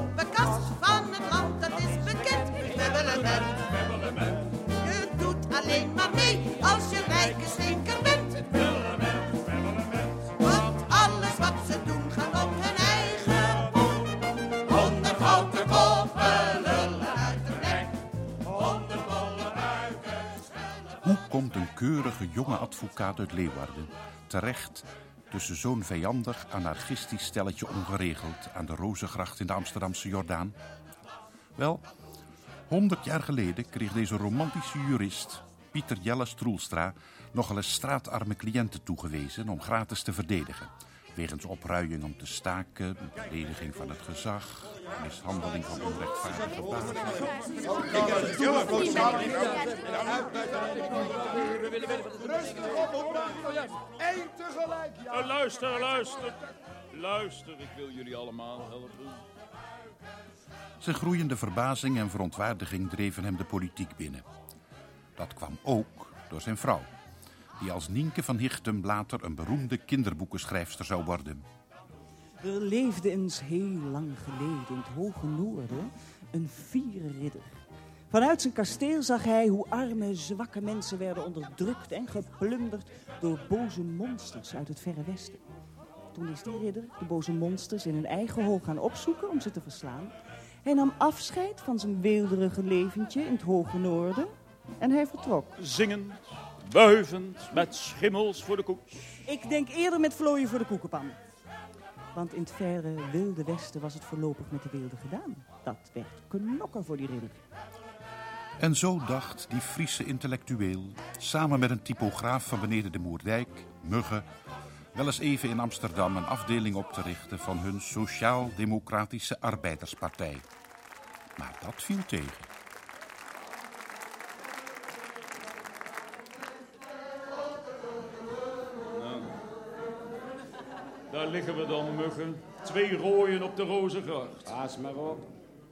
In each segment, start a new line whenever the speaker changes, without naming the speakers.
poppenkast van het land, dat is bekend. Kwebbelemen. Je doet alleen maar mee als je rijke slinker bent. Want alles wat ze doen gaat op hun eigen boek. Honderd houten koppen lullen uit de nek. Honderd bolle buiken.
Hoe komt een keurige jonge advocaat uit Leeuwarden terecht tussen zo'n vijandig anarchistisch stelletje ongeregeld aan de Rozengracht in de Amsterdamse Jordaan? Wel, honderd jaar geleden kreeg deze romantische jurist, Pieter Jelle Stroelstra, nogal eens straatarme cliënten toegewezen om gratis te verdedigen. Wegens opruiing om te staken, belediging van het gezag, mishandeling van onrechtvaardige bazen.
Eén tegelijk, ja.
Luister, luister. Luister, ik wil jullie allemaal helpen.
Zijn groeiende verbazing en verontwaardiging dreven hem de politiek binnen. Dat kwam ook door zijn vrouw, die als Nienke van Hichtem later een beroemde kinderboekenschrijfster zou worden.
Er leefde eens heel lang geleden in het hoge noorden een fiere ridder. Vanuit zijn kasteel zag hij hoe arme, zwakke mensen werden onderdrukt en geplunderd door boze monsters uit het verre westen. Toen is die ridder de boze monsters in hun eigen hol gaan opzoeken om ze te verslaan. Hij nam afscheid van zijn weelderige leventje in het hoge noorden en hij vertrok.
Zingend, wuivend, met schimmels voor de koets.
Ik denk eerder met vlooien voor de koekenpan. Want in het verre wilde westen was het voorlopig met de wilde gedaan. Dat werd knokken voor die ridder.
En zo dacht die Friese intellectueel, samen met een typograaf van beneden de Moerdijk, Mugge, wel eens even in Amsterdam een afdeling op te richten van hun Sociaal-Democratische Arbeiderspartij. Maar dat viel tegen.
Daar liggen we dan, muggen. Twee rooien op de Rozengracht.
Pas maar op.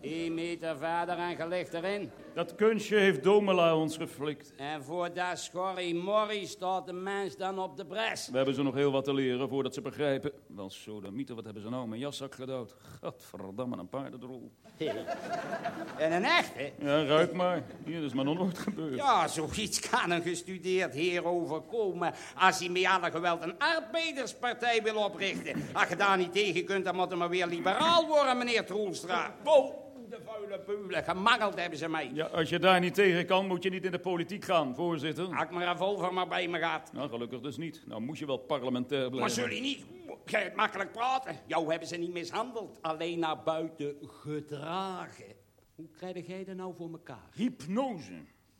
Eén meter verder en gelegd erin.
Dat kunstje heeft Domela ons geflikt.
En voor dat schorrie morrie staat de mens dan op de bres.
We hebben ze nog heel wat te leren voordat ze begrijpen. Wel, sodemieter, wat hebben ze nou mijn jaszak gedouwd? Gadverdamme, een paardendrol.
En een echte?
Ja, ruik maar. Hier, is maar nog nooit gebeurd.
Ja, zoiets kan een gestudeerd heer overkomen als hij met alle geweld een arbeiderspartij wil oprichten. Als je daar niet tegen kunt, dan moet hij maar weer liberaal worden, meneer Troelstra. Wow, de vuile peulen, gemangeld hebben ze mij.
Ja, als je daar niet tegen kan, moet je niet in de politiek gaan, voorzitter.
Had ik maar een Volvo maar bij me gehad.
Nou, gelukkig dus niet. Nou moest je wel parlementair blijven.
Maar zullen niet Gij het makkelijk praten. Jou hebben ze niet mishandeld, alleen naar buiten gedragen. Hoe krijg jij dat nou voor elkaar?
Hypnose.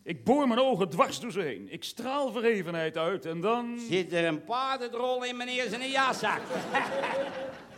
Ik boor mijn ogen dwars door ze heen. Ik straal verhevenheid uit en dan...
Zit er een paardendrol in meneer zijn jaszak?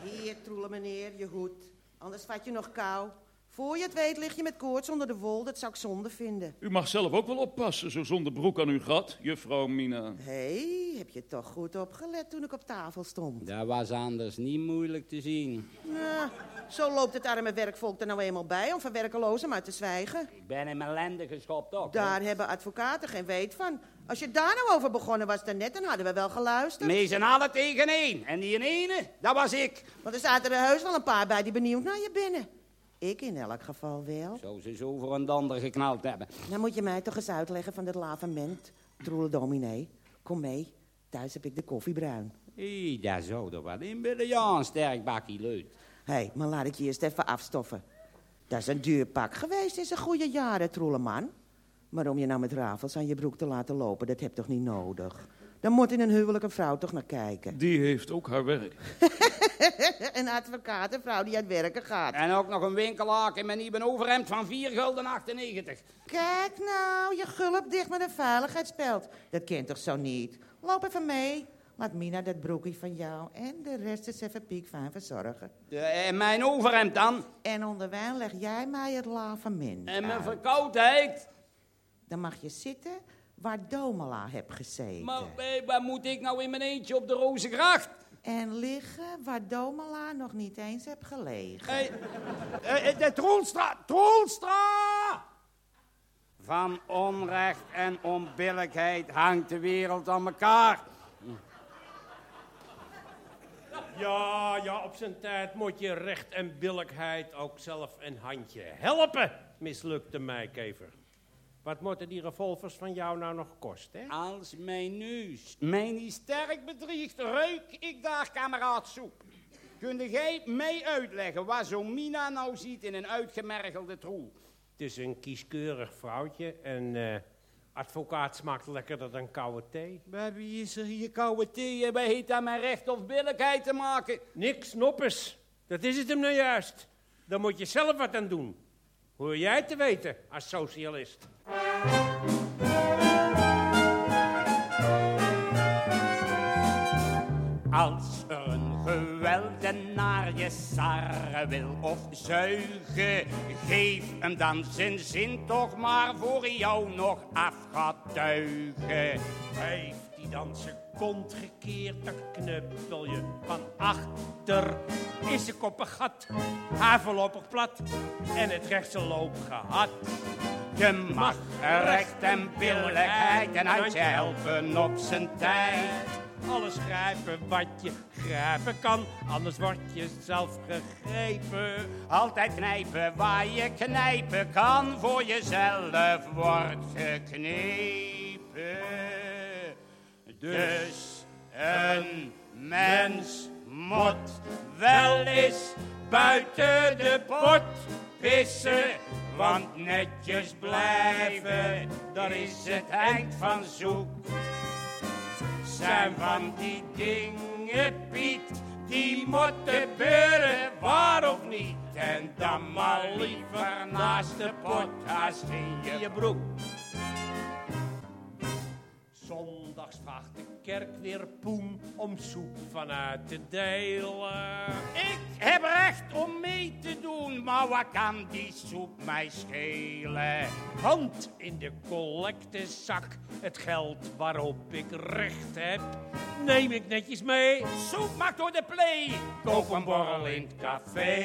Hier, troele meneer, je goed. Anders vat je nog kou. Voor je het weet lig je met koorts onder de wol. Dat zou ik zonde vinden.
U mag zelf ook wel oppassen, zo zonder broek aan uw gat, juffrouw Mina.
Hé, hey, heb je toch goed opgelet toen ik op tafel stond?
Dat was anders niet moeilijk te zien.
Nou, zo loopt het arme werkvolk er nou eenmaal bij om van werkelozen maar te zwijgen.
Ik ben in mijn lende geschopt ook.
Daar hebben advocaten geen weet van. Als je daar nou over begonnen was daarnet, dan hadden we wel geluisterd.
Mee zijn alle tegen één. En die ene, dat was ik.
Want er zaten er heus wel een paar bij die benieuwd naar je binnen. Ik in elk geval wel.
Zo ze zo voor een ander geknald hebben.
Nou moet je mij toch eens uitleggen van dit lavement, troele dominee. Kom mee, thuis heb ik de koffie bruin.
Hé, daar zou er wat in willen. Ja, een sterk bakkie leuk.
Hé, hey, maar laat ik je eerst even afstoffen. Dat is een duur pak geweest in zijn goede jaren, troele man. Maar om je nou met rafels aan je broek te laten lopen, dat heb toch niet nodig? Dan moet in een huwelijk een vrouw toch naar kijken.
Die heeft ook haar werk.
een advocaat, een vrouw die aan het werken gaat.
En ook nog een winkelaar in mijn nieuwe overhemd van 4 gulden 98.
Kijk nou, je gulp dicht met een veiligheidsspeld. Dat kent toch zo niet? Loop even mee. Laat Mina dat broekje van jou en de rest eens even piekfijn verzorgen.
en mijn overhemd dan?
En onderwijl leg jij mij het lavement
En mijn verkoudheid?
Dan mag je zitten waar Domela heb gezeten.
Maar eh, waar moet ik nou in mijn eentje op de Rozengracht?
En liggen waar Domela nog niet eens heb gelegen.
Hé, hey, de Troelstra, Troelstra! Van onrecht en onbillijkheid hangt de wereld aan elkaar.
Ja, ja, op zijn tijd moet je recht en billijkheid ook zelf een handje helpen, mislukte mijkever. Wat moeten die revolvers van jou nou nog kosten? Hè?
Als mijn neus mij niet sterk bedriegt, ruik ik daar kameraad soep. Kun jij mij uitleggen waar zo'n Mina nou ziet in een uitgemergelde troel?
Het is een kieskeurig vrouwtje en eh, advocaat smaakt lekkerder dan koude thee.
Bij wie is er hier koude thee en bij heeft aan mijn recht of billijkheid te maken?
Niks noppes, dat is het hem nou juist. Daar moet je zelf wat aan doen. Hoe jij te weten als socialist?
Als er een geweldenaar je sarren wil of zuigen, geef hem dan zijn zin toch maar voor jou nog af gaat tuigen.
Heeft die dan zijn kont gekeerd, dan knuppel je van achter. Is kop een gat, haar voorlopig plat en het rechtse loop gehad.
Je mag recht en billijkheid en uit je helpen op zijn tijd.
Alles grijpen wat je grijpen kan, anders word je zelf gegrepen.
Altijd knijpen waar je knijpen kan, voor jezelf wordt geknepen. Dus een mens moet wel eens buiten de pot pissen, want netjes blijven, dat is het eind van zoek. Zijn van die dingen, Piet, die moeten beuren, waar of niet. En dan maar liever naast de pot als in je broek.
Zondags vraagt de kerk weer poen om soep vanuit te delen.
Ik heb recht om mee te doen, maar wat kan die soep mij schelen?
Hand in de collectezak, het geld waarop ik recht heb, neem ik netjes mee.
Soep maakt door de play, koop een borrel in het café.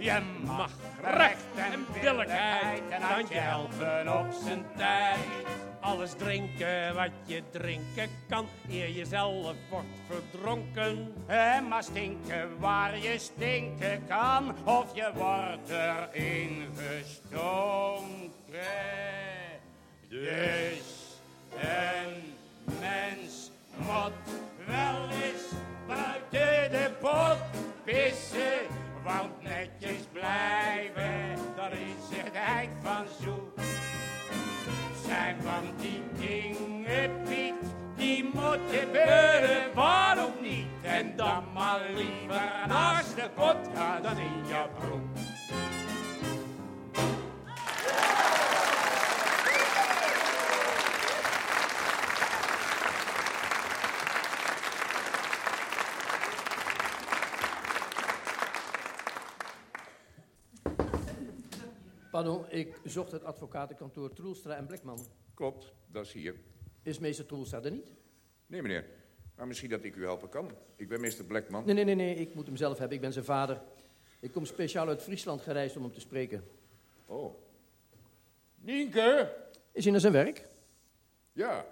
Je mag recht en billijkheid en uit je helpen op zijn tijd.
Alles drinken wat je drinken kan, eer je zelf wordt verdronken.
En maar stinken waar je stinken kan, of je wordt erin gestonken. Dus een mens moet wel eens buiten de pot pissen, want netjes blijven, dat is het eind van zoek. Zijn van die dingen, Piet, die moeten gebeuren, waarom niet? En dan maar liever naast de gaan dan in je broek.
Pardon, ik zocht het advocatenkantoor Troelstra en Blekman.
Klopt, dat is hier.
Is meester Troelstra er niet?
Nee, meneer. Maar misschien dat ik u helpen kan. Ik ben meester Blackman.
Nee, nee, nee, nee, ik moet hem zelf hebben. Ik ben zijn vader. Ik kom speciaal uit Friesland gereisd om hem te spreken.
Oh. Nienke?
Is hij naar zijn werk?
Ja.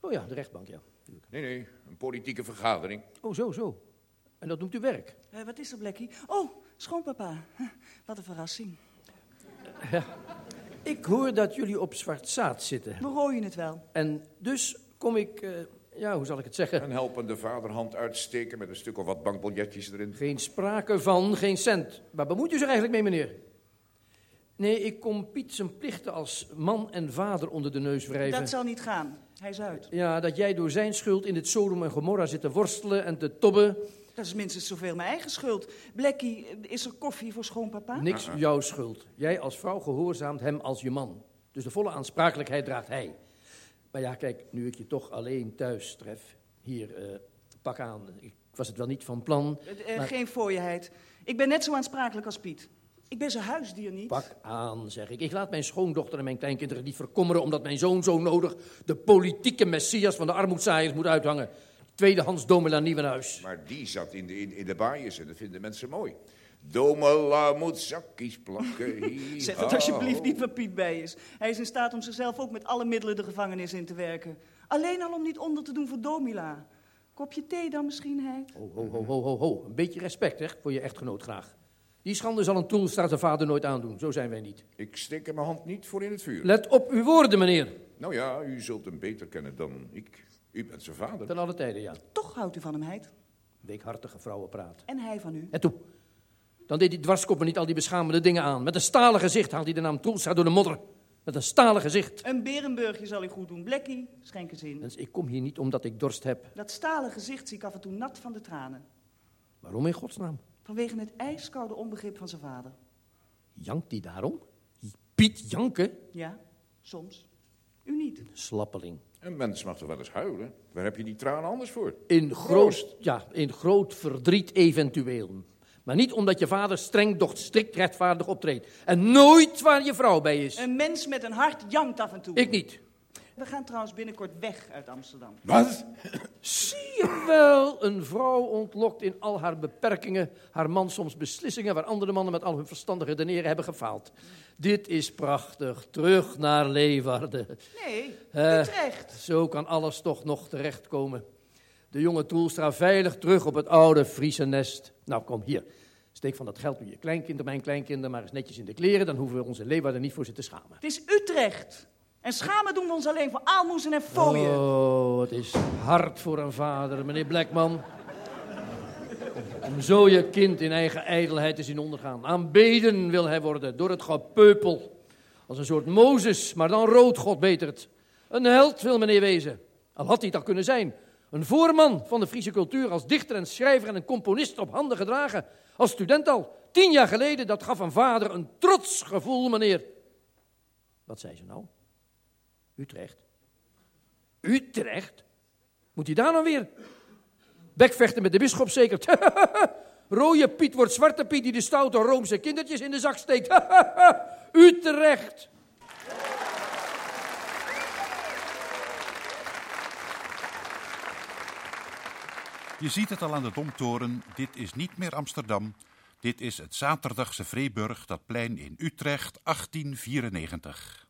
Oh ja, de rechtbank, ja.
Nee, nee, een politieke vergadering.
Oh, zo, zo. En dat noemt u werk?
Eh, wat is er, Blackie? Oh, schoonpapa. Wat een verrassing.
Ik hoor dat jullie op zwart zaad zitten.
We rooien het wel.
En dus kom ik, eh, ja, hoe zal ik het zeggen?
Een helpende vaderhand uitsteken met een stuk of wat bankbiljetjes erin.
Geen sprake van, geen cent. Waar bemoeit u zich eigenlijk mee, meneer? Nee, ik kom Piet zijn plichten als man en vader onder de neus wrijven.
Dat zal niet gaan. Hij is uit.
Ja, dat jij door zijn schuld in het Sodom en Gomorra zit te worstelen en te tobben.
Dat is minstens zoveel mijn eigen schuld. Blackie, is er koffie voor schoonpapa?
Niks jouw schuld. Jij als vrouw gehoorzaamt hem als je man. Dus de volle aansprakelijkheid draagt hij. Maar ja, kijk, nu ik je toch alleen thuis tref. Hier, eh, pak aan. Ik was het wel niet van plan.
Eh,
maar-
Geen fooiheid. Ik ben net zo aansprakelijk als Piet. Ik ben zijn huisdier niet.
Pak aan, zeg ik. Ik laat mijn schoondochter en mijn kleinkinderen niet verkommeren... omdat mijn zoon zo nodig de politieke messias van de armoedzaaiers moet uithangen. Tweedehands Domela Nieuwenhuis.
Maar die zat in de, in, in de baaiers en dat vinden mensen mooi. Domela moet zakjes plakken. Hier,
Zeg het alsjeblieft niet waar Piet bij is. Hij is in staat om zichzelf ook met alle middelen de gevangenis in te werken. Alleen al om niet onder te doen voor Domila. Kopje thee dan misschien, hij?
Ho, ho, ho, ho, ho, ho. Een beetje respect, hè, voor je echtgenoot graag. Die schande zal een Toelstra zijn vader nooit aandoen. Zo zijn wij niet.
Ik steek er mijn hand niet voor in het vuur.
Let op uw woorden, meneer.
Nou ja, u zult hem beter kennen dan ik. U bent zijn vader.
Ten alle tijden, ja.
Toch houdt u van hem, Heid.
Weekhartige vrouwenpraat.
En hij van u.
En toe. Dan deed die dwarskoppen niet al die beschamende dingen aan. Met een stalen gezicht haalt hij de naam Toelstra door de modder. Met een stalen gezicht.
Een Berenburgje zal u goed doen. Blekkie, schenk eens in.
Mens, ik kom hier niet omdat ik dorst heb.
Dat stalen gezicht zie ik af en toe nat van de tranen.
Waarom in godsnaam?
Vanwege het ijskoude onbegrip van zijn vader.
Jankt die daarom? Piet janken?
Ja, soms. U niet.
Slappeling.
Een mens mag toch wel eens huilen? Waar heb je die tranen anders voor?
In groot, ja, in groot verdriet eventueel. Maar niet omdat je vader streng, doch strikt rechtvaardig optreedt. En nooit waar je vrouw bij is.
Een mens met een hart jankt af en toe.
Ik niet.
We gaan trouwens binnenkort weg uit Amsterdam.
Wat?
Zie je wel, een vrouw ontlokt in al haar beperkingen haar man soms beslissingen waar andere mannen met al hun verstandige deneren hebben gefaald. Dit is prachtig. Terug naar Leeuwarden.
Nee,
Eh,
Utrecht.
Zo kan alles toch nog terechtkomen. De jonge Toelstra veilig terug op het oude Friese nest. Nou, kom hier. Steek van dat geld bij je kleinkinderen, mijn kleinkinderen, maar eens netjes in de kleren. Dan hoeven we onze Leeuwarden niet voor ze te schamen.
Het is Utrecht. En schamen doen we ons alleen voor aalmoezen en fooien.
Oh, het is hard voor een vader, meneer Blackman. Om zo je kind in eigen ijdelheid te zien ondergaan. Aanbeden wil hij worden door het gepeupel. Als een soort Mozes, maar dan rood, God betert. Een held wil meneer wezen. Al had hij dat kunnen zijn. Een voorman van de Friese cultuur als dichter en schrijver en een componist op handen gedragen. Als student al. Tien jaar geleden, dat gaf een vader een trots gevoel, meneer. Wat zei ze nou? Utrecht. Utrecht? Moet hij daar nou weer? Bekvechten met de bisschop zeker. Rode Piet wordt zwarte Piet die de stoute Roomse kindertjes in de zak steekt. Utrecht.
Je ziet het al aan de Domtoren, dit is niet meer Amsterdam. Dit is het zaterdagse Vreeburg, dat plein in Utrecht, 1894.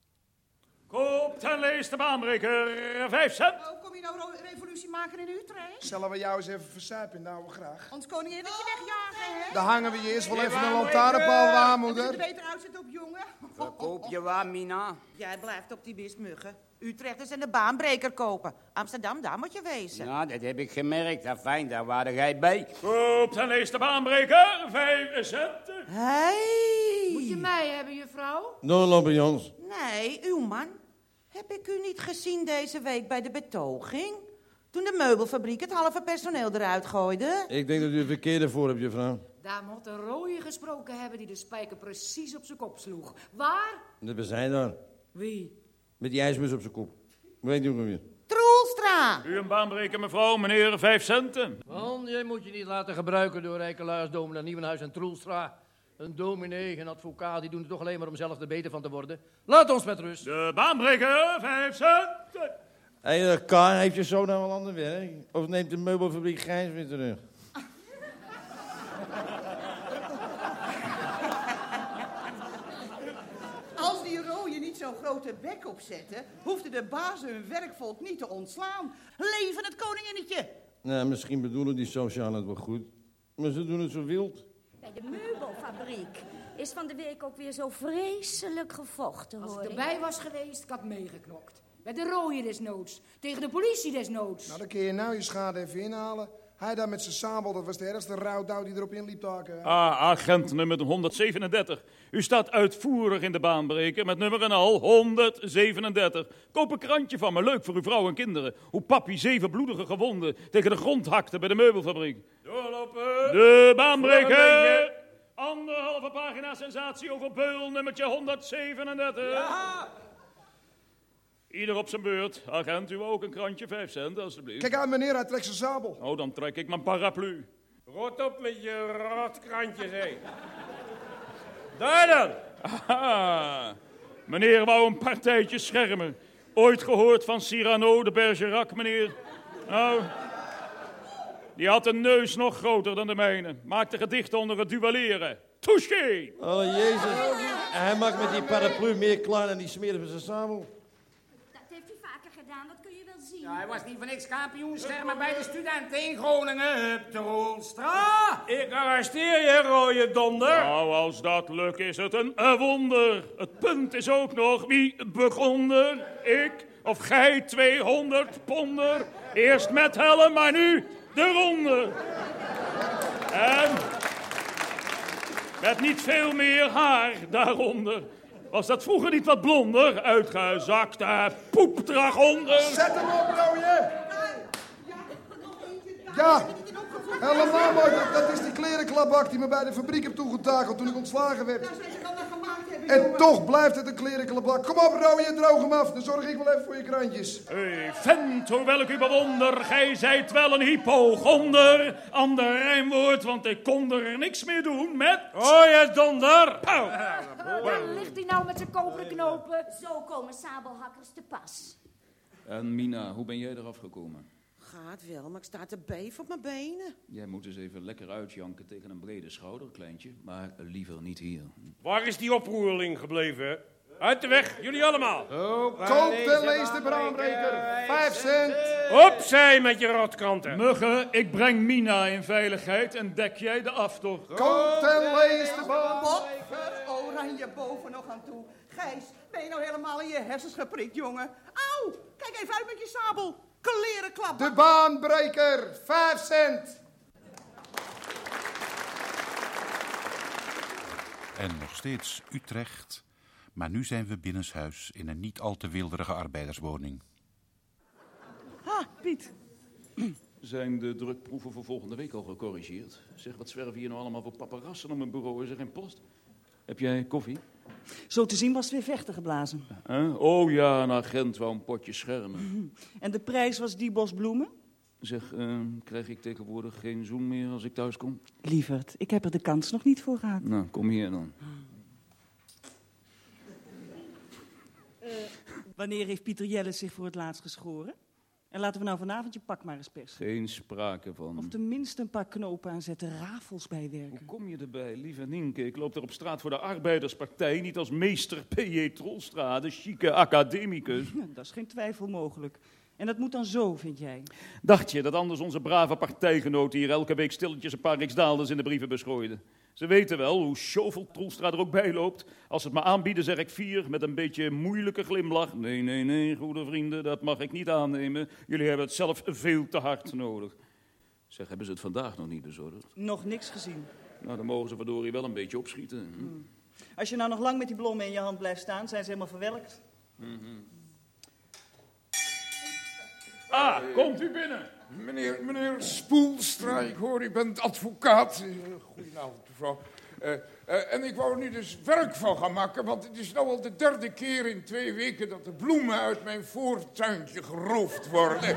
Koopt en leest de baanbreker, vijf cent.
Oh, kom je nou revolutie maken in Utrecht?
Zullen we jou eens even versuipen, nou graag?
Ons koninginnetje wegjagen, hè?
Dan hangen we je eerst wel even een
waar,
lantaarnpaal waar,
Dat je er
moeder.
beter uitzet op jongen.
Verkoop je waar, Mina?
Jij blijft optimist, Muggen. Utrecht is en de baanbreker kopen. Amsterdam, daar moet je wezen.
Ja, dat heb ik gemerkt. Dat fijn, daar waren jij bij.
Koopt en leest de baanbreker, vijf cent.
Hey.
Moet je mij hebben, juffrouw?
Nou, lopen Jans.
Nee, uw man. Heb ik u niet gezien deze week bij de betoging? Toen de meubelfabriek het halve personeel eruit gooide?
Ik denk dat u het verkeerde voor hebt, juffrouw.
Daar moet een rooie gesproken hebben die de spijker precies op zijn kop sloeg. Waar?
Dat we zijn daar.
Wie?
Met die ijsmus op zijn kop. Weet je ook nog weer.
Troelstra!
U een baanbreker, mevrouw, meneer, vijf centen.
Man, jij moet je niet laten gebruiken door Rijkelaars, dominee Nieuwenhuis en Troelstra. Een dominee, een advocaat, die doen het toch alleen maar om zelf er beter van te worden. Laat ons met rust.
De baanbreker, vijf cent.
Hé, hey, Kar, heeft je zo nou wel ander werk? Of neemt de meubelfabriek Gijs weer terug?
Als die rooien niet zo'n grote bek opzetten, hoefden de bazen hun werkvolk niet te ontslaan. Leven het koninginnetje!
Nou, misschien bedoelen die socialen het wel goed. Maar ze doen het zo wild.
Bij de meubelfabriek is van de week ook weer zo vreselijk gevochten,
Als
hoor
ik
ik.
erbij was geweest, ik had meegeknokt. Bij de rooien desnoods. Tegen de politie desnoods.
Nou, dan kun je nou je schade even inhalen. Hij daar met zijn sabel, dat was de ergste rouwdouw die erop inliep taken.
Ah, agent nummer 137. U staat uitvoerig in de baanbreker met nummer en al 137. Koop een krantje van me, leuk voor uw vrouw en kinderen. Hoe papi zeven bloedige gewonden tegen de grond hakte bij de meubelfabriek. Doorlopen. De baanbreker. Anderhalve pagina sensatie over beul nummertje 137. Ieder op zijn beurt. Agent, u ook een krantje, 5 cent, alstublieft.
Kijk uit, meneer, hij trekt zijn sabel.
Oh, dan trek ik mijn paraplu.
Rot op met je rotkrantjes, hé. Daar dan.
Aha. Meneer wou een partijtje schermen. Ooit gehoord van Cyrano de Bergerac, meneer? Nou, die had een neus nog groter dan de mijne. Maakte gedichten onder het duelleren. Touché!
Oh, jezus. En hij maakt met die paraplu meer klaar dan die smeert met zijn sabel.
Dat heeft hij vaker gedaan, dat kun je wel zien.
Ja, hij was niet voor niks kampioenschermen bij de studenten in Groningen. Hup, Troelstra.
Ik arresteer je, rode donder.
Nou, als dat lukt is het een, een wonder. Het punt is ook nog, wie begon er? Ik of gij 200 ponder? Eerst met helm, maar nu de ronde. En met niet veel meer haar daaronder. Was dat vroeger niet wat blonder? Uitgezakte poepdragonder.
Zet hem op, rooie! Ja, helemaal mooi. Dat, dat is die klerenklapbak die me bij de fabriek heb toegetakeld toen ik ontslagen werd. En toch blijft het een klerenklapbak. Kom op, rooie, droog hem af. Dan zorg ik wel even voor je krantjes.
Hey, vent, hoewel ik u bewonder, gij zijt wel een hypochonder. Ander rijmwoord, want ik kon er niks meer doen met...
Rode donder.
Pauw.
Waar ligt hij nou met zijn koperen knopen? Zo komen sabelhakkers te pas.
En Mina, hoe ben jij eraf gekomen?
Gaat wel, maar ik sta te beef op mijn benen.
Jij moet eens even lekker uitjanken tegen een brede schouder, kleintje. Maar liever niet hier.
Waar is die oproerling gebleven? Uit de weg, jullie allemaal.
Koop en lees de braambreker. Vijf cent.
Opzij met je rotkanten.
Muggen, ik breng Mina in veiligheid en dek jij de aftocht.
Koop en lees de baan.
Potver, oranje boven nog aan toe. Gijs, ben je nou helemaal in je hersens geprikt, jongen? Auw, kijk even uit met je sabel. Klerenklap.
De baanbreker. Vijf cent.
En nog steeds Utrecht. Maar nu zijn we binnenshuis in een niet al te wilderige arbeiderswoning.
Ha, Piet.
Zijn de drukproeven voor volgende week al gecorrigeerd? Zeg, wat zwerven hier nou allemaal voor paparassen om mijn bureau? Is er geen post? Heb jij koffie?
Zo te zien was het weer vechten geblazen.
Huh? Oh ja, een agent wou een potje schermen.
En de prijs was die bos bloemen?
Zeg, eh, krijg ik tegenwoordig geen zoen meer als ik thuis kom?
Lieverd, ik heb er de kans nog niet voor gehad.
Nou, kom hier dan.
Wanneer heeft Pieter Jelles zich voor het laatst geschoren? En laten we nou vanavond je pak maar eens persen.
Geen sprake van.
Of tenminste een paar knopen aanzetten, rafels bijwerken.
Hoe kom je erbij, lieve Nienke? Ik loop er op straat voor de Arbeiderspartij, niet als meester P.J. Trolstra, de chique academicus.
Ja, dat is geen twijfel mogelijk. En dat moet dan zo, vind jij?
Dacht je dat anders onze brave partijgenoten hier elke week stilletjes een paar riksdaalders in de brieven beschooiden? Ze weten wel hoe Schovel Troelstra er ook bij loopt. Als ze het me aanbieden, zeg ik vier met een beetje moeilijke glimlach. Nee, nee, nee, goede vrienden, dat mag ik niet aannemen. Jullie hebben het zelf veel te hard nodig. Zeg, hebben ze het vandaag nog niet bezorgd?
Nog niks gezien.
Nou, dan mogen ze verdorie wel een beetje opschieten. Hm?
Als je nou nog lang met die blommen in je hand blijft staan, zijn ze helemaal verwelkt.
Ah, komt u binnen.
Meneer, meneer Spoelstra, ik hoor, u bent advocaat. Eh, Goedenavond, mevrouw. Eh, eh, en ik wou er nu dus werk van gaan maken, want het is nu al de derde keer in twee weken dat de bloemen uit mijn voortuintje geroofd worden.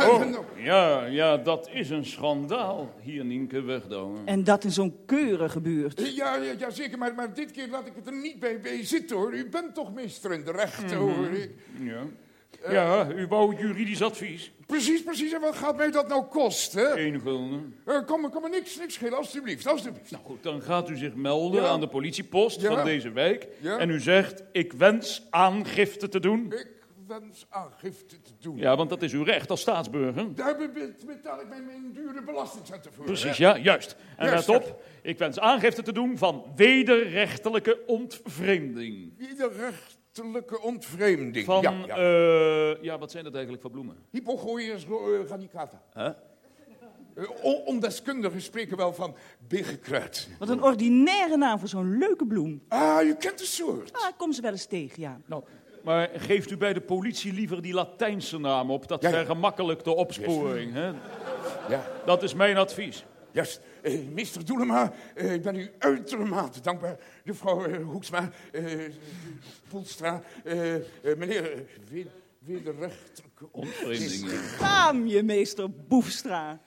Oh, ja, ja, dat is een schandaal. Hier, Nienke, wegdouwen.
En dat in zo'n keurige buurt.
Ja, ja, ja zeker, maar, maar dit keer laat ik het er niet bij, bij zitten hoor. U bent toch meester in de rechten hoor ik.
Ja. Ja, u wou juridisch advies.
Precies, precies. En wat gaat mij dat nou kosten?
Eén gulden.
Eh, kom, kom me niks, niks schelen, alstublieft, alstublieft.
Nou goed, dan gaat u zich melden
Ja.
aan de politiepost
Ja.
van deze wijk.
Ja.
En u zegt, ik wens aangifte te doen.
Ik wens aangifte te doen.
Ja, want dat is uw recht als staatsburger.
Daar be- be- betaal ik mijn, mijn dure belastingcenten voor.
Precies,
hè?
ja, juist. En
Juist,
let op, ik wens aangifte te doen van wederrechtelijke ontvreemding.
Wederrechtelijke ontvreemding.
Van,
ja, ja.
eh, ja, wat zijn dat eigenlijk voor bloemen?
Hypogoius uh, ganicata.
Hè?
Eh, on- ondeskundigen spreken wel van biggenkruid.
Wat een ordinaire naam voor zo'n leuke bloem.
Ah, je kent de soort.
Ah, ik kom ze wel eens tegen, ja.
Nou, maar geeft u bij de politie liever die Latijnse naam op? Dat
Ja, ja.
vergemakkelijkt de opsporing, hè?
Ja,
Dat is mijn advies.
Juist. Eh, meester Doelema, eh, ik ben u uitermate dankbaar. Juffrouw eh, Hoeksma, eh Poelstra, eh, eh, meneer, we- wederrechtelijke
Ontvreemding, ja.
Schaam je, meester Boefstra.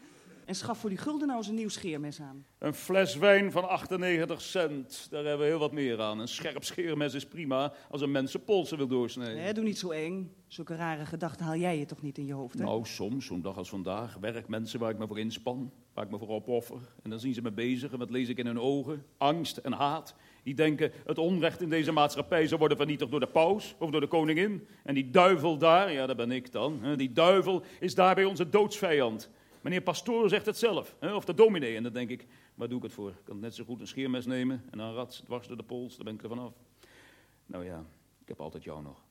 En schaf voor die gulden nou eens een nieuw scheermes aan.
Een fles wijn van 98 cent, daar hebben we heel wat meer aan. Een scherp scheermes is prima als een mens zijn polsen wil doorsnijden.
Nee, doe niet zo eng. Zulke rare gedachten haal jij je toch niet in je hoofd, hè?
Nou, soms, zo'n dag als vandaag, werkmensen waar ik me voor inspan, waar ik me voor opoffer. En dan zien ze me bezig en wat lees ik in hun ogen? Angst en haat. Die denken het onrecht in deze maatschappij zou worden vernietigd door de paus of door de koningin. En die duivel daar, ja, dat ben ik dan. Die duivel is daarbij onze doodsvijand. Meneer Pastoor zegt het zelf, hè, of de dominee. En dan denk ik, waar doe ik het voor? Ik kan net zo goed een scheermes nemen en een rat dwars door de pols, daar ben ik er vanaf. Nou ja, ik heb altijd jou nog.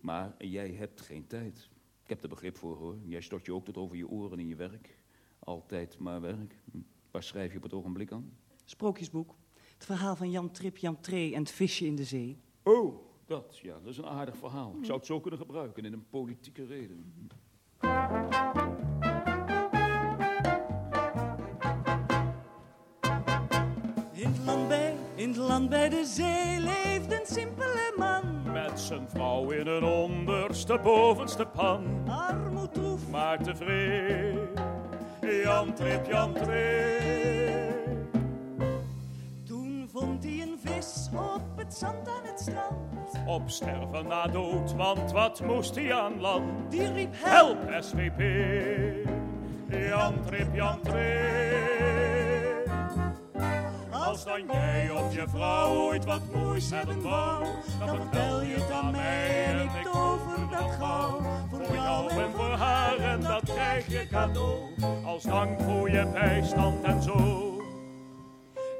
Maar jij hebt geen tijd. Ik heb er begrip voor hoor. Jij stort je ook tot over je oren in je werk. Altijd maar werk. Hm. Waar schrijf je op het ogenblik aan?
Sprookjesboek. Het verhaal van Jan Trip, Jan Tree en het visje in de zee.
Oh, dat, ja, dat is een aardig verhaal. Ik zou het zo kunnen gebruiken in een politieke reden.
In het land bij de zee leeft een simpele man.
Met zijn vrouw in een onderste bovenste pan.
Armoed troef,
Maar tevreden. Jan Trip, Jan Trip.
toen vond hij een vis op het zand aan het strand.
Op sterven na dood, want wat moest hij aan land?
Die riep help,
Help, SVP. Jan Trip, Jan Trip. Als dan jij of je vrouw ooit wat moois hebben wou, dan vertel je het aan mij en ik tover dat gauw. Voor jou en voor haar en dat krijg je cadeau, als dank voor je bijstand en zo.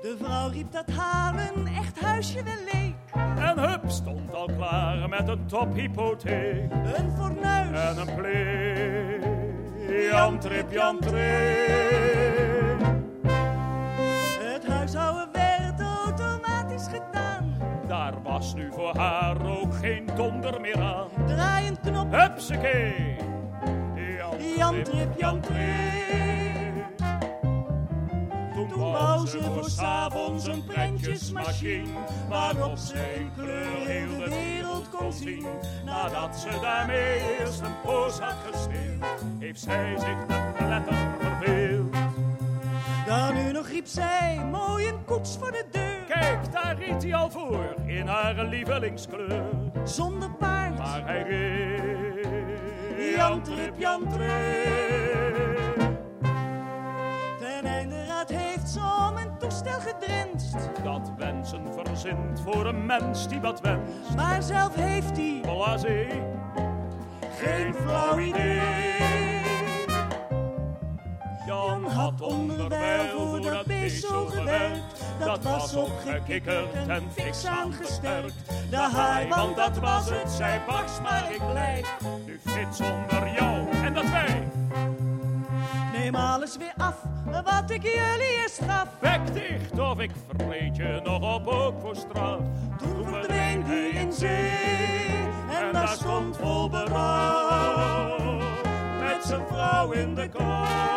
De vrouw riep dat haar een echt huisje wel leek.
En hup stond al klaar met een tophypotheek
Een fornuis,
en een plek. Jan Trip, was nu voor haar ook geen donder meer aan.
Draai een knop,
Hupsakee.
Jan Trip, Jan
Trip. Toen bouw ze voor s'avonds een prentjesmachine, waarop ze in kleur heel de wereld kon zien. Nadat ze daarmee eerst een poos had gespeeld, heeft zij zich te pletter verveeld.
Dan nu nog riep zij, mooi een koets voor de deur.
Kijk, daar riet hij al voor, in haar lievelingskleur.
Zonder paard,
Maar hij reed.
Jan Trip, Jan
Trip.
ten einde raad heeft ze om een toestel gedrenst.
Dat wensen verzint voor een mens die wat wenst.
Maar zelf heeft hij
Blasé, geen flauw idee. Jan had onderwijl voor dat beest zo gewerkt. Dat was opgekikkerd en fix aangesterkt. De haai, want dat was het, zei Baks, maar ik blijf nu fit zonder jou en dat wij.
Neem alles weer af, wat ik jullie eerst gaf.
Bek dicht of ik vreet je nog op ook voor straf.
Toen verdween hij in zee en daar stond vol berouw.
Met zijn vrouw in de kou.